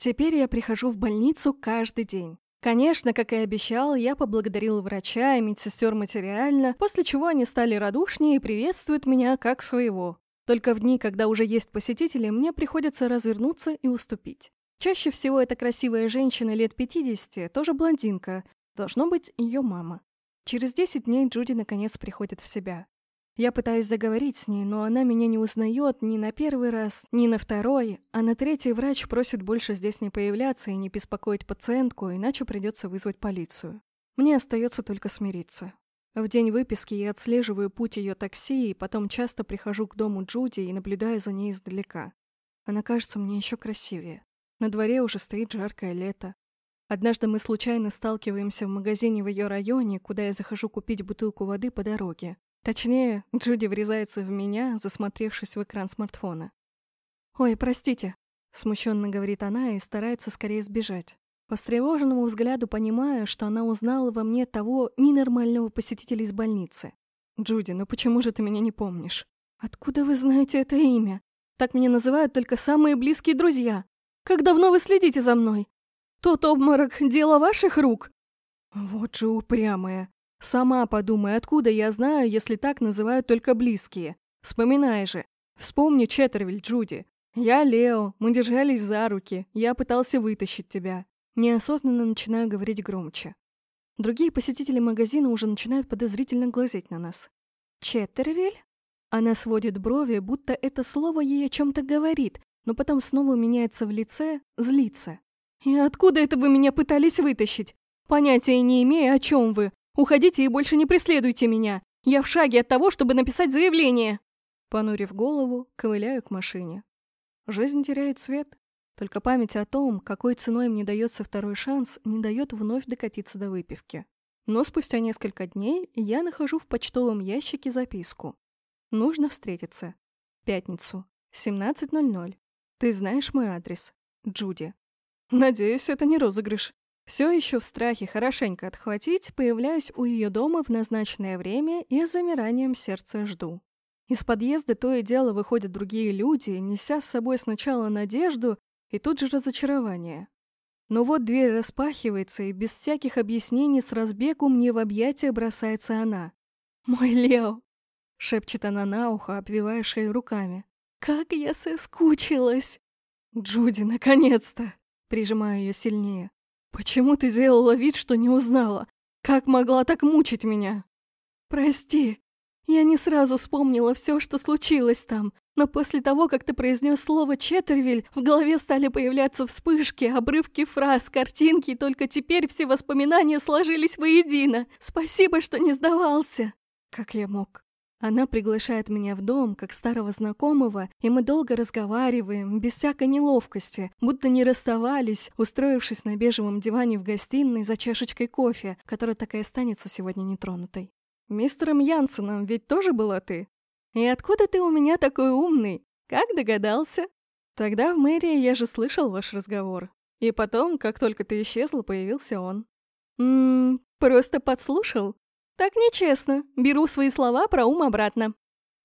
Теперь я прихожу в больницу каждый день. Конечно, как и обещал, я поблагодарил врача и медсестер материально, после чего они стали радушнее и приветствуют меня как своего. Только в дни, когда уже есть посетители, мне приходится развернуться и уступить. Чаще всего эта красивая женщина лет 50, тоже блондинка, должно быть ее мама. Через 10 дней Джуди наконец приходит в себя. Я пытаюсь заговорить с ней, но она меня не узнает ни на первый раз, ни на второй, а на третий врач просит больше здесь не появляться и не беспокоить пациентку, иначе придется вызвать полицию. Мне остается только смириться. В день выписки я отслеживаю путь ее такси и потом часто прихожу к дому Джуди и наблюдаю за ней издалека. Она кажется мне еще красивее. На дворе уже стоит жаркое лето. Однажды мы случайно сталкиваемся в магазине в ее районе, куда я захожу купить бутылку воды по дороге. Точнее, Джуди врезается в меня, засмотревшись в экран смартфона. «Ой, простите», — смущенно говорит она и старается скорее сбежать. По встревоженному взгляду понимаю, что она узнала во мне того ненормального посетителя из больницы. «Джуди, ну почему же ты меня не помнишь?» «Откуда вы знаете это имя? Так меня называют только самые близкие друзья. Как давно вы следите за мной? Тот обморок — дело ваших рук?» Вот же упрямая. Сама подумай, откуда я знаю, если так называют только близкие. Вспоминай же. Вспомни Четтервиль, Джуди. Я Лео, мы держались за руки, я пытался вытащить тебя. Неосознанно начинаю говорить громче. Другие посетители магазина уже начинают подозрительно глазеть на нас. Четтервиль? Она сводит брови, будто это слово ей о чем-то говорит, но потом снова меняется в лице, злится. «И откуда это вы меня пытались вытащить? Понятия не имею, о чем вы. Уходите и больше не преследуйте меня. Я в шаге от того, чтобы написать заявление. Понурив голову, ковыляю к машине. Жизнь теряет цвет. Только память о том, какой ценой мне дается второй шанс, не дает вновь докатиться до выпивки. Но спустя несколько дней я нахожу в почтовом ящике записку. Нужно встретиться. Пятницу. 17.00. Ты знаешь мой адрес. Джуди. Надеюсь, это не розыгрыш. Все еще в страхе хорошенько отхватить, появляюсь у ее дома в назначенное время и с замиранием сердца жду. Из подъезда то и дело выходят другие люди, неся с собой сначала надежду и тут же разочарование. Но вот дверь распахивается, и без всяких объяснений с разбегу мне в объятия бросается она. «Мой Лео!» — шепчет она на ухо, обвивая шею руками. «Как я соскучилась!» «Джуди, наконец-то!» — прижимаю ее сильнее. «Почему ты сделала вид, что не узнала? Как могла так мучить меня?» «Прости. Я не сразу вспомнила все, что случилось там, но после того, как ты произнес слово «Четтервиль», в голове стали появляться вспышки, обрывки фраз, картинки, и только теперь все воспоминания сложились воедино. Спасибо, что не сдавался!» Как я мог? Она приглашает меня в дом, как старого знакомого, и мы долго разговариваем, без всякой неловкости, будто не расставались, устроившись на бежевом диване в гостиной за чашечкой кофе, которая так и останется сегодня нетронутой. «Мистером Янсеном ведь тоже была ты? И откуда ты у меня такой умный? Как догадался?» «Тогда в мэрии я же слышал ваш разговор. И потом, как только ты исчезла, появился он». «Ммм, просто подслушал?» Так нечестно. Беру свои слова про ум обратно.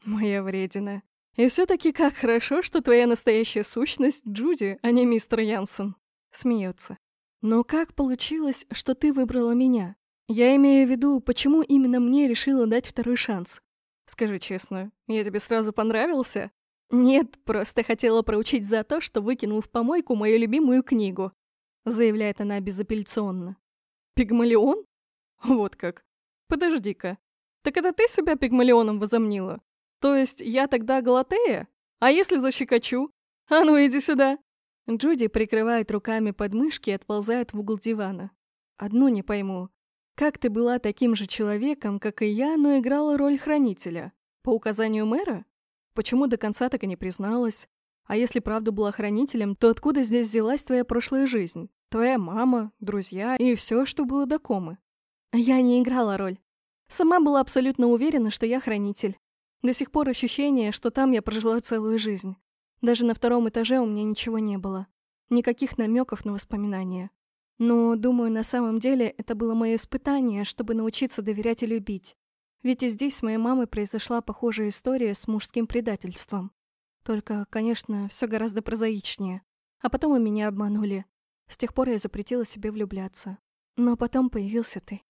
Моя вредина. И все-таки как хорошо, что твоя настоящая сущность Джуди, а не мистер Янсен. Смеется. Но как получилось, что ты выбрала меня? Я имею в виду, почему именно мне решила дать второй шанс? Скажи честно, я тебе сразу понравился? Нет, просто хотела проучить за то, что выкинул в помойку мою любимую книгу. Заявляет она безапелляционно. Пигмалион? Вот как. Подожди-ка. Так это ты себя пигмалионом возомнила? То есть я тогда Галатея? А если защекочу? А ну иди сюда!» Джуди прикрывает руками подмышки и отползает в угол дивана. «Одну не пойму. Как ты была таким же человеком, как и я, но играла роль хранителя? По указанию мэра? Почему до конца так и не призналась? А если правда была хранителем, то откуда здесь взялась твоя прошлая жизнь? Твоя мама, друзья и все, что было до комы?» Я не играла роль. Сама была абсолютно уверена, что я хранитель. До сих пор ощущение, что там я прожила целую жизнь. Даже на втором этаже у меня ничего не было. Никаких намеков на воспоминания. Но, думаю, на самом деле это было мое испытание, чтобы научиться доверять и любить. Ведь и здесь с моей мамой произошла похожая история с мужским предательством. Только, конечно, все гораздо прозаичнее. А потом и меня обманули. С тех пор я запретила себе влюбляться. Но потом появился ты.